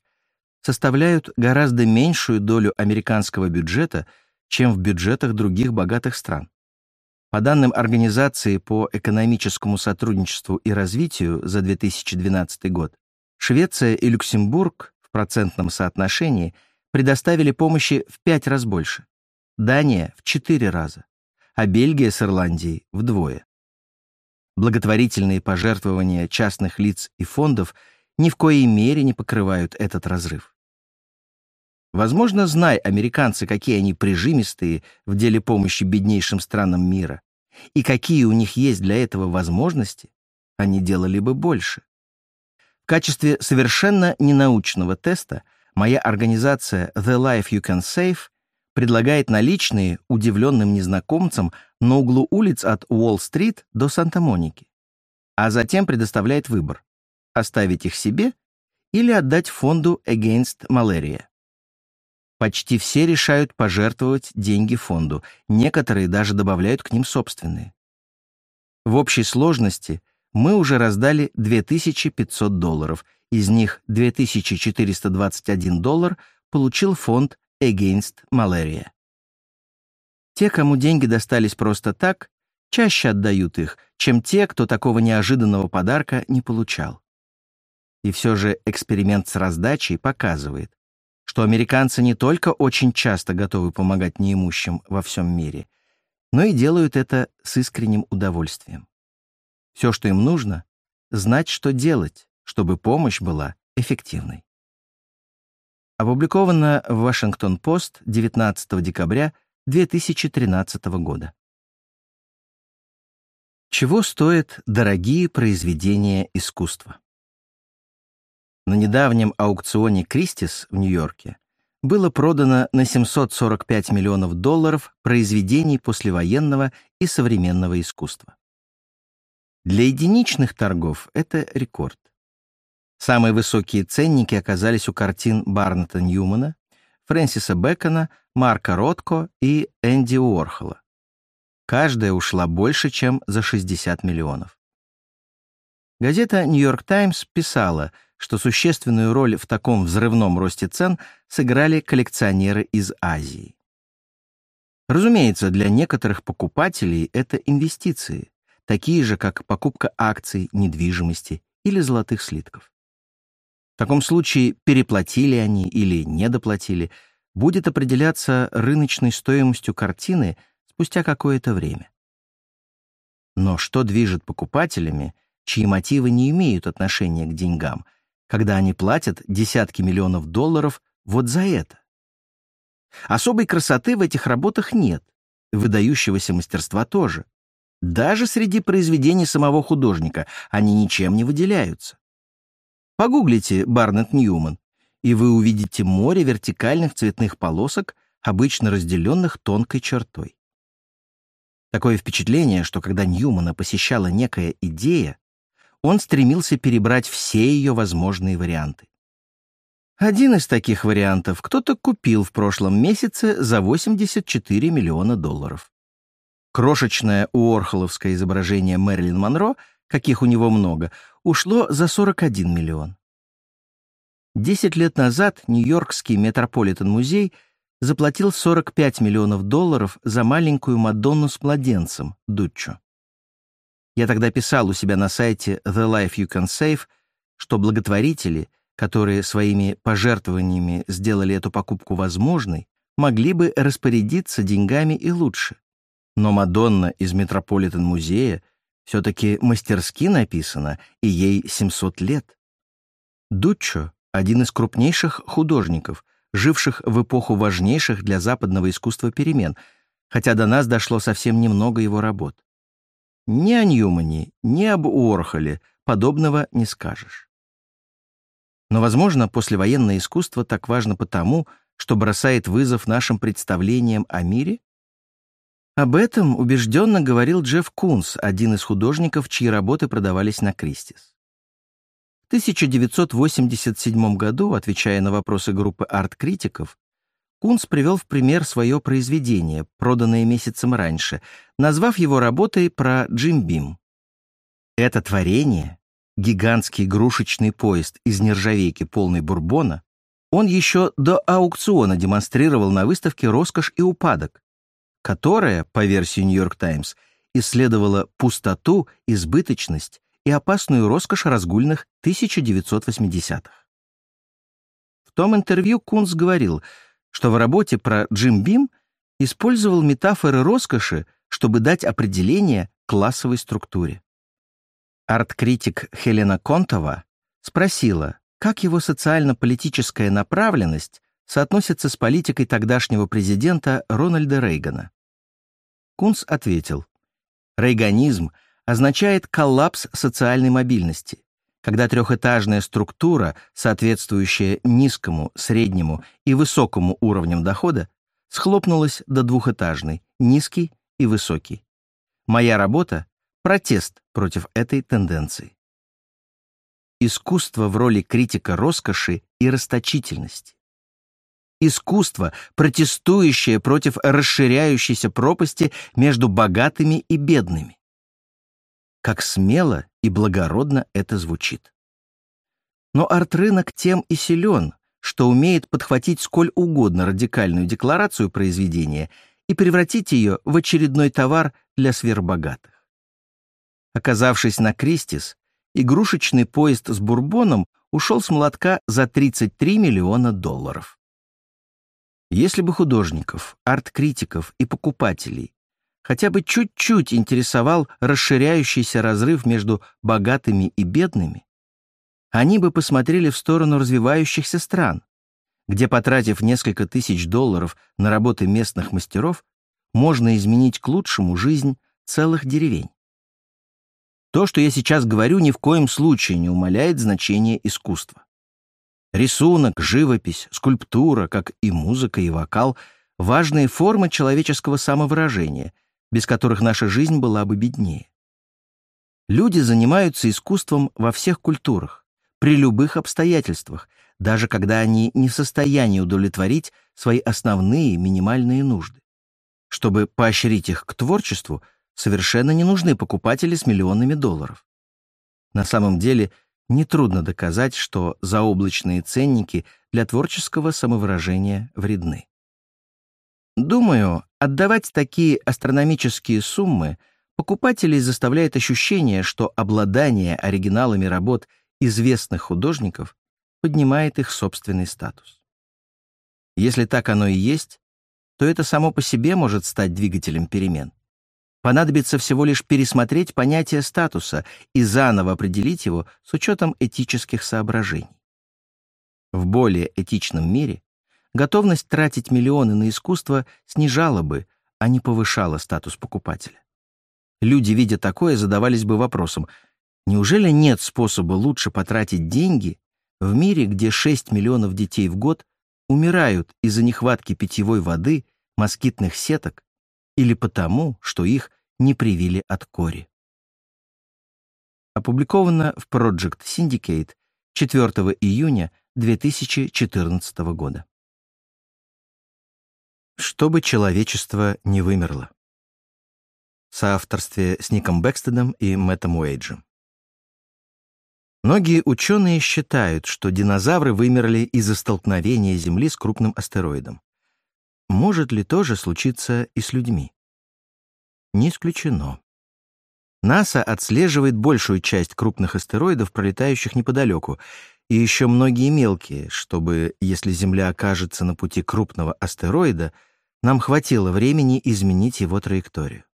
составляют гораздо меньшую долю американского бюджета, чем в бюджетах других богатых стран. По данным Организации по экономическому сотрудничеству и развитию за 2012 год, Швеция и Люксембург в процентном соотношении предоставили помощи в пять раз больше, Дания — в четыре раза, а Бельгия с Ирландией — вдвое. Благотворительные пожертвования частных лиц и фондов ни в коей мере не покрывают этот разрыв. Возможно, знай американцы, какие они прижимистые в деле помощи беднейшим странам мира, и какие у них есть для этого возможности, они делали бы больше. В качестве совершенно ненаучного теста моя организация The Life You Can Save предлагает наличные удивленным незнакомцам на углу улиц от Уолл-стрит до Санта-Моники, а затем предоставляет выбор – оставить их себе или отдать фонду Against Malaria. Почти все решают пожертвовать деньги фонду, некоторые даже добавляют к ним собственные. В общей сложности мы уже раздали 2500 долларов, из них 2421 доллар получил фонд Against Malaria. Те, кому деньги достались просто так, чаще отдают их, чем те, кто такого неожиданного подарка не получал. И все же эксперимент с раздачей показывает, что американцы не только очень часто готовы помогать неимущим во всем мире, но и делают это с искренним удовольствием. Все, что им нужно, знать, что делать, чтобы помощь была эффективной. Опубликовано в Вашингтон-Пост 19 декабря 2013 года. Чего стоят дорогие произведения искусства? На недавнем аукционе «Кристис» в Нью-Йорке было продано на 745 миллионов долларов произведений послевоенного и современного искусства. Для единичных торгов это рекорд. Самые высокие ценники оказались у картин Барнета Ньюмана, Фрэнсиса Бэкона, Марка Ротко и Энди Уорхола. Каждая ушла больше, чем за 60 миллионов. Газета «Нью-Йорк Таймс» писала, что существенную роль в таком взрывном росте цен сыграли коллекционеры из Азии. Разумеется, для некоторых покупателей это инвестиции, такие же, как покупка акций, недвижимости или золотых слитков. В таком случае переплатили они или недоплатили, будет определяться рыночной стоимостью картины спустя какое-то время. Но что движет покупателями, чьи мотивы не имеют отношения к деньгам, когда они платят десятки миллионов долларов вот за это. Особой красоты в этих работах нет, выдающегося мастерства тоже. Даже среди произведений самого художника они ничем не выделяются. Погуглите Барнетт Ньюман, и вы увидите море вертикальных цветных полосок, обычно разделенных тонкой чертой. Такое впечатление, что когда Ньюмана посещала некая идея, он стремился перебрать все ее возможные варианты. Один из таких вариантов кто-то купил в прошлом месяце за 84 миллиона долларов. Крошечное уорхоловское изображение Мэрилин Монро, каких у него много, ушло за 41 миллион. Десять лет назад Нью-Йоркский Метрополитен-музей заплатил 45 миллионов долларов за маленькую Мадонну с младенцем, Дуччо. Я тогда писал у себя на сайте The Life You Can Save, что благотворители, которые своими пожертвованиями сделали эту покупку возможной, могли бы распорядиться деньгами и лучше. Но Мадонна из Метрополитен-музея все-таки мастерски написана, и ей 700 лет. Дуччо — один из крупнейших художников, живших в эпоху важнейших для западного искусства перемен, хотя до нас дошло совсем немного его работ. Ни о Ньюмане, ни об Уорхоле подобного не скажешь. Но, возможно, послевоенное искусство так важно потому, что бросает вызов нашим представлениям о мире? Об этом убежденно говорил Джефф Кунс, один из художников, чьи работы продавались на Кристис. В 1987 году, отвечая на вопросы группы арт-критиков, Кунс привел в пример свое произведение, проданное месяцем раньше, назвав его работой про Джим Бим. Это творение, гигантский игрушечный поезд из нержавейки, полный бурбона, он еще до аукциона демонстрировал на выставке «Роскошь и упадок», которая, по версии «Нью-Йорк Таймс», исследовала пустоту, избыточность и опасную роскошь разгульных 1980-х. В том интервью Кунс говорил — что в работе про Джим Бим использовал метафоры роскоши, чтобы дать определение классовой структуре. Арт-критик Хелена Контова спросила, как его социально-политическая направленность соотносится с политикой тогдашнего президента Рональда Рейгана. Кунс ответил, «Рейганизм означает коллапс социальной мобильности, когда трехэтажная структура, соответствующая низкому, среднему и высокому уровням дохода, схлопнулась до двухэтажной, низкий и высокий. Моя работа — протест против этой тенденции. Искусство в роли критика роскоши и расточительности. Искусство, протестующее против расширяющейся пропасти между богатыми и бедными. Как смело и благородно это звучит. Но арт-рынок тем и силен, что умеет подхватить сколь угодно радикальную декларацию произведения и превратить ее в очередной товар для сверхбогатых. Оказавшись на Кристис, игрушечный поезд с бурбоном ушел с молотка за 33 миллиона долларов. Если бы художников, арт-критиков и покупателей хотя бы чуть-чуть интересовал расширяющийся разрыв между богатыми и бедными, они бы посмотрели в сторону развивающихся стран, где, потратив несколько тысяч долларов на работы местных мастеров, можно изменить к лучшему жизнь целых деревень. То, что я сейчас говорю, ни в коем случае не умаляет значение искусства. Рисунок, живопись, скульптура, как и музыка и вокал — важные формы человеческого самовыражения, без которых наша жизнь была бы беднее. Люди занимаются искусством во всех культурах, при любых обстоятельствах, даже когда они не в состоянии удовлетворить свои основные минимальные нужды. Чтобы поощрить их к творчеству, совершенно не нужны покупатели с миллионами долларов. На самом деле, нетрудно доказать, что заоблачные ценники для творческого самовыражения вредны. Думаю, отдавать такие астрономические суммы покупателей заставляет ощущение, что обладание оригиналами работ известных художников поднимает их собственный статус. Если так оно и есть, то это само по себе может стать двигателем перемен. Понадобится всего лишь пересмотреть понятие статуса и заново определить его с учетом этических соображений. В более этичном мире готовность тратить миллионы на искусство снижала бы, а не повышала статус покупателя. Люди, видя такое, задавались бы вопросом, неужели нет способа лучше потратить деньги в мире, где 6 миллионов детей в год умирают из-за нехватки питьевой воды, москитных сеток или потому, что их не привили от кори. Опубликовано в Project Syndicate 4 июня 2014 года. Чтобы человечество не вымерло. Соавторстве с Ником Бэкстедом и Мэттом Уэйджем. Многие ученые считают, что динозавры вымерли из-за столкновения Земли с крупным астероидом. Может ли то же случиться и с людьми? Не исключено. НАСА отслеживает большую часть крупных астероидов, пролетающих неподалеку, и еще многие мелкие, чтобы, если Земля окажется на пути крупного астероида, нам хватило времени изменить его траекторию.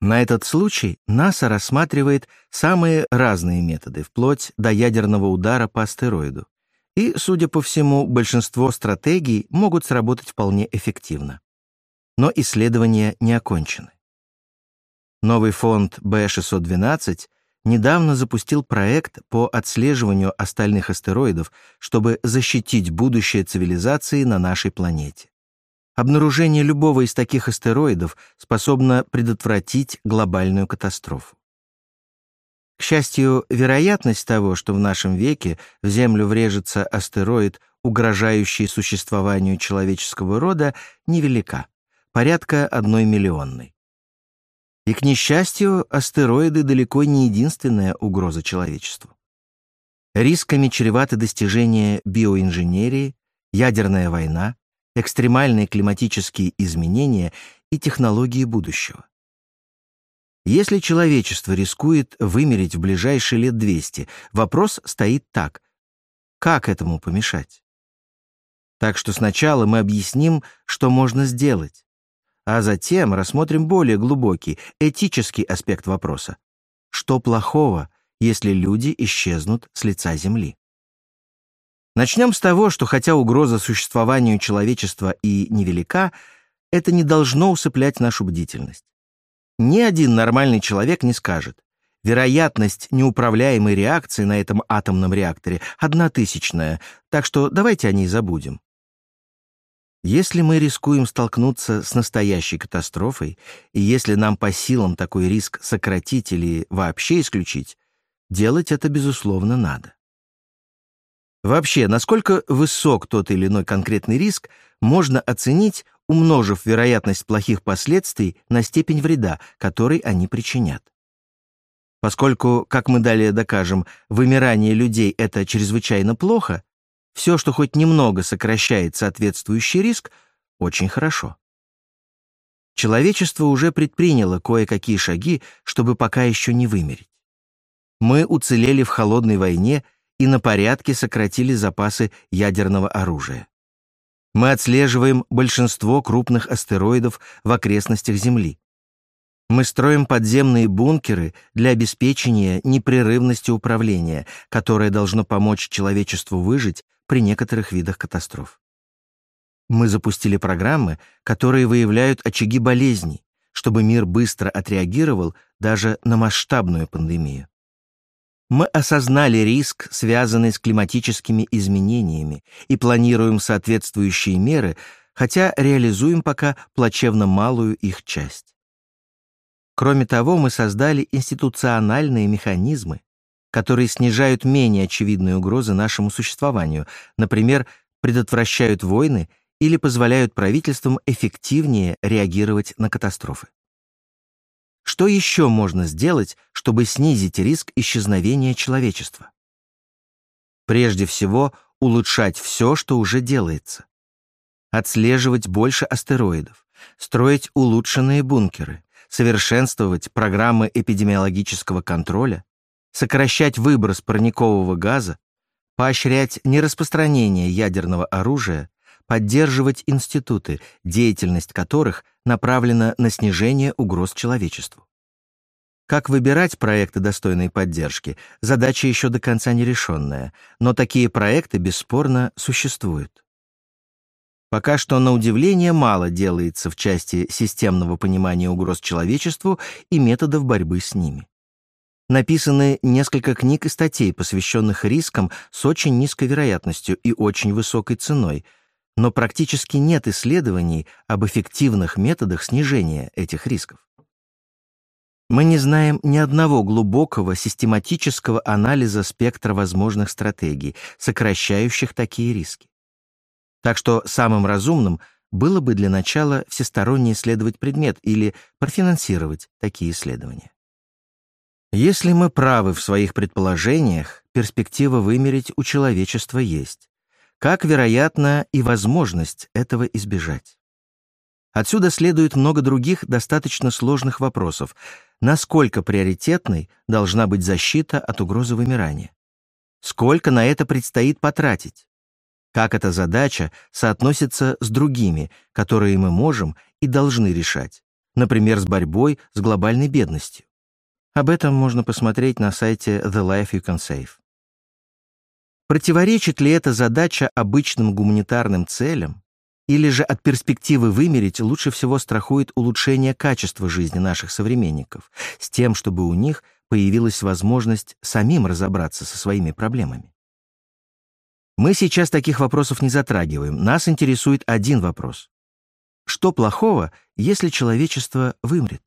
На этот случай НАСА рассматривает самые разные методы, вплоть до ядерного удара по астероиду. И, судя по всему, большинство стратегий могут сработать вполне эффективно. Но исследования не окончены. Новый фонд Б-612 недавно запустил проект по отслеживанию остальных астероидов, чтобы защитить будущее цивилизации на нашей планете. Обнаружение любого из таких астероидов способно предотвратить глобальную катастрофу. К счастью, вероятность того, что в нашем веке в Землю врежется астероид, угрожающий существованию человеческого рода, невелика, порядка одной миллионной. И, к несчастью, астероиды далеко не единственная угроза человечеству. Рисками чреваты достижения биоинженерии, ядерная война, экстремальные климатические изменения и технологии будущего. Если человечество рискует вымереть в ближайшие лет 200, вопрос стоит так. Как этому помешать? Так что сначала мы объясним, что можно сделать, а затем рассмотрим более глубокий, этический аспект вопроса. Что плохого, если люди исчезнут с лица Земли? Начнем с того, что хотя угроза существованию человечества и невелика, это не должно усыплять нашу бдительность. Ни один нормальный человек не скажет. Вероятность неуправляемой реакции на этом атомном реакторе одна тысячная, так что давайте о ней забудем. Если мы рискуем столкнуться с настоящей катастрофой, и если нам по силам такой риск сократить или вообще исключить, делать это, безусловно, надо. Вообще, насколько высок тот или иной конкретный риск, можно оценить, умножив вероятность плохих последствий на степень вреда, который они причинят. Поскольку, как мы далее докажем, вымирание людей — это чрезвычайно плохо, все, что хоть немного сокращает соответствующий риск, очень хорошо. Человечество уже предприняло кое-какие шаги, чтобы пока еще не вымереть. Мы уцелели в холодной войне — и на порядке сократили запасы ядерного оружия. Мы отслеживаем большинство крупных астероидов в окрестностях Земли. Мы строим подземные бункеры для обеспечения непрерывности управления, которое должно помочь человечеству выжить при некоторых видах катастроф. Мы запустили программы, которые выявляют очаги болезней, чтобы мир быстро отреагировал даже на масштабную пандемию. Мы осознали риск, связанный с климатическими изменениями, и планируем соответствующие меры, хотя реализуем пока плачевно малую их часть. Кроме того, мы создали институциональные механизмы, которые снижают менее очевидные угрозы нашему существованию, например, предотвращают войны или позволяют правительствам эффективнее реагировать на катастрофы. Что еще можно сделать, чтобы снизить риск исчезновения человечества? Прежде всего, улучшать все, что уже делается. Отслеживать больше астероидов, строить улучшенные бункеры, совершенствовать программы эпидемиологического контроля, сокращать выброс парникового газа, поощрять нераспространение ядерного оружия, поддерживать институты, деятельность которых направлена на снижение угроз человечеству. Как выбирать проекты достойной поддержки, задача еще до конца не решенная, но такие проекты бесспорно существуют. Пока что, на удивление, мало делается в части системного понимания угроз человечеству и методов борьбы с ними. Написаны несколько книг и статей, посвященных рискам с очень низкой вероятностью и очень высокой ценой, но практически нет исследований об эффективных методах снижения этих рисков. Мы не знаем ни одного глубокого систематического анализа спектра возможных стратегий, сокращающих такие риски. Так что самым разумным было бы для начала всесторонне исследовать предмет или профинансировать такие исследования. Если мы правы в своих предположениях, перспектива вымереть у человечества есть. Как, вероятно, и возможность этого избежать. Отсюда следует много других достаточно сложных вопросов. Насколько приоритетной должна быть защита от угрозы вымирания? Сколько на это предстоит потратить? Как эта задача соотносится с другими, которые мы можем и должны решать, например, с борьбой с глобальной бедностью? Об этом можно посмотреть на сайте The Life You Can Save. Противоречит ли эта задача обычным гуманитарным целям, или же от перспективы вымереть лучше всего страхует улучшение качества жизни наших современников, с тем, чтобы у них появилась возможность самим разобраться со своими проблемами? Мы сейчас таких вопросов не затрагиваем. Нас интересует один вопрос. Что плохого, если человечество вымрет?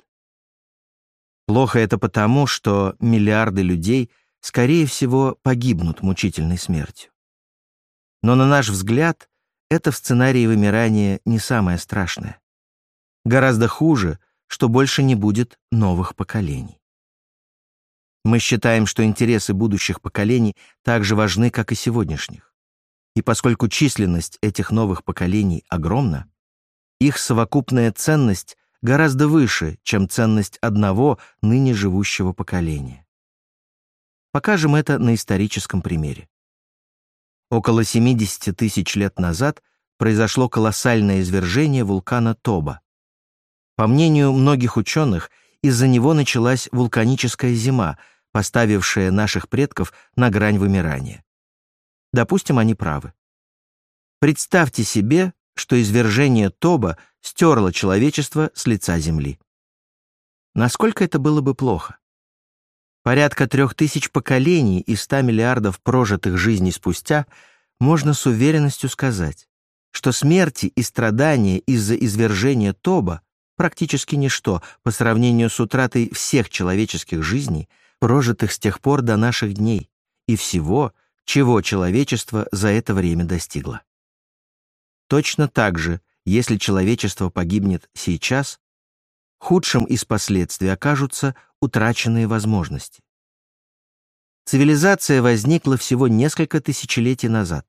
Плохо это потому, что миллиарды людей, скорее всего, погибнут мучительной смертью. Но на наш взгляд, это в сценарии вымирания не самое страшное. Гораздо хуже, что больше не будет новых поколений. Мы считаем, что интересы будущих поколений так же важны, как и сегодняшних. И поскольку численность этих новых поколений огромна, их совокупная ценность гораздо выше, чем ценность одного ныне живущего поколения. Покажем это на историческом примере. Около 70 тысяч лет назад произошло колоссальное извержение вулкана Тоба. По мнению многих ученых, из-за него началась вулканическая зима, поставившая наших предков на грань вымирания. Допустим, они правы. Представьте себе, что извержение Тоба стерло человечество с лица Земли. Насколько это было бы плохо? Порядка трех тысяч поколений и ста миллиардов прожитых жизней спустя можно с уверенностью сказать, что смерти и страдания из-за извержения Тоба практически ничто по сравнению с утратой всех человеческих жизней, прожитых с тех пор до наших дней, и всего, чего человечество за это время достигло. Точно так же, если человечество погибнет сейчас, худшим из последствий окажутся утраченные возможности. Цивилизация возникла всего несколько тысячелетий назад.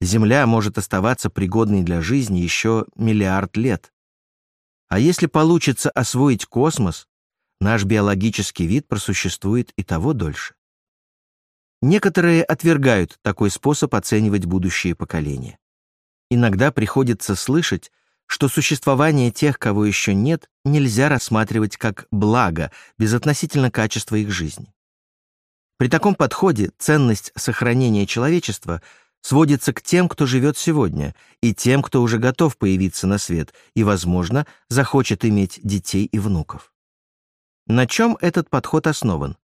Земля может оставаться пригодной для жизни еще миллиард лет. А если получится освоить космос, наш биологический вид просуществует и того дольше. Некоторые отвергают такой способ оценивать будущие поколения. Иногда приходится слышать, что существование тех, кого еще нет, нельзя рассматривать как благо безотносительно качества их жизни. При таком подходе ценность сохранения человечества сводится к тем, кто живет сегодня, и тем, кто уже готов появиться на свет и, возможно, захочет иметь детей и внуков. На чем этот подход основан?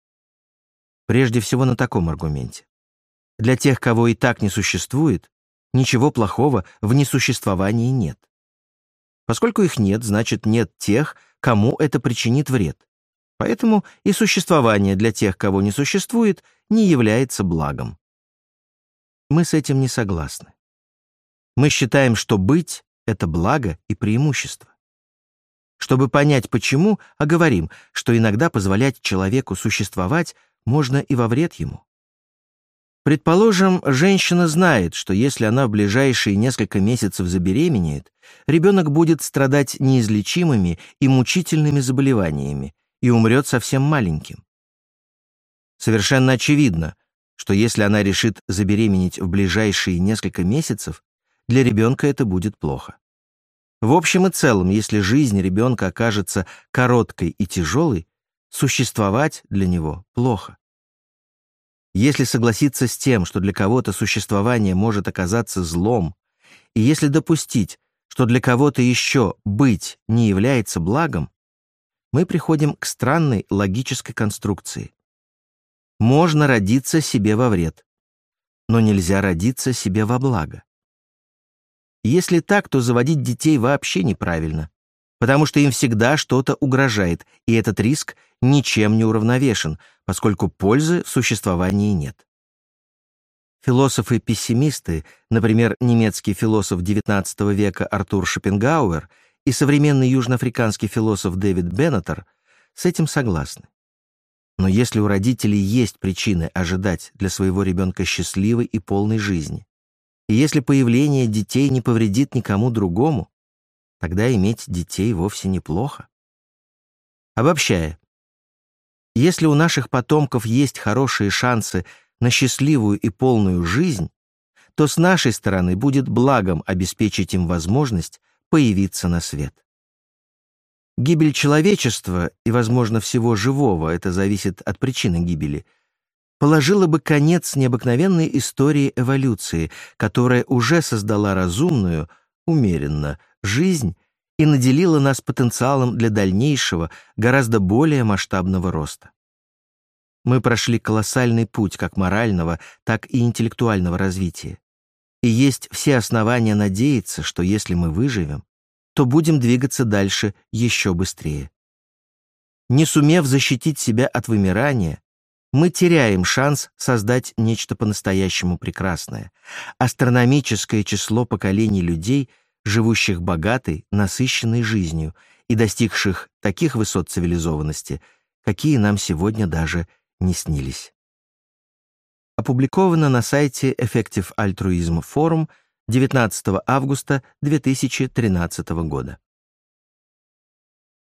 Прежде всего на таком аргументе. Для тех, кого и так не существует, ничего плохого в несуществовании нет. Поскольку их нет, значит нет тех, кому это причинит вред. Поэтому и существование для тех, кого не существует, не является благом. Мы с этим не согласны. Мы считаем, что быть — это благо и преимущество. Чтобы понять почему, оговорим, что иногда позволять человеку существовать можно и во вред ему. Предположим, женщина знает, что если она в ближайшие несколько месяцев забеременеет, ребенок будет страдать неизлечимыми и мучительными заболеваниями и умрет совсем маленьким. Совершенно очевидно, что если она решит забеременеть в ближайшие несколько месяцев, для ребенка это будет плохо. В общем и целом, если жизнь ребенка окажется короткой и тяжелой, существовать для него плохо. Если согласиться с тем, что для кого-то существование может оказаться злом, и если допустить, что для кого-то еще быть не является благом, мы приходим к странной логической конструкции. Можно родиться себе во вред, но нельзя родиться себе во благо. Если так, то заводить детей вообще неправильно, потому что им всегда что-то угрожает, и этот риск ничем не уравновешен, поскольку пользы в существовании нет. Философы-пессимисты, например, немецкий философ XIX века Артур Шопенгауэр и современный южноафриканский философ Дэвид Беннетер, с этим согласны. Но если у родителей есть причины ожидать для своего ребенка счастливой и полной жизни, и если появление детей не повредит никому другому, тогда иметь детей вовсе неплохо. Обобщая, если у наших потомков есть хорошие шансы на счастливую и полную жизнь, то с нашей стороны будет благом обеспечить им возможность появиться на свет. Гибель человечества и, возможно, всего живого, это зависит от причины гибели, положила бы конец необыкновенной истории эволюции, которая уже создала разумную, умеренно, жизнь и наделила нас потенциалом для дальнейшего, гораздо более масштабного роста. Мы прошли колоссальный путь как морального, так и интеллектуального развития. И есть все основания надеяться, что если мы выживем, то будем двигаться дальше еще быстрее. Не сумев защитить себя от вымирания, мы теряем шанс создать нечто по-настоящему прекрасное, астрономическое число поколений людей, живущих богатой, насыщенной жизнью и достигших таких высот цивилизованности, какие нам сегодня даже не снились. Опубликовано на сайте Effective Altruism Forum 19 августа 2013 года.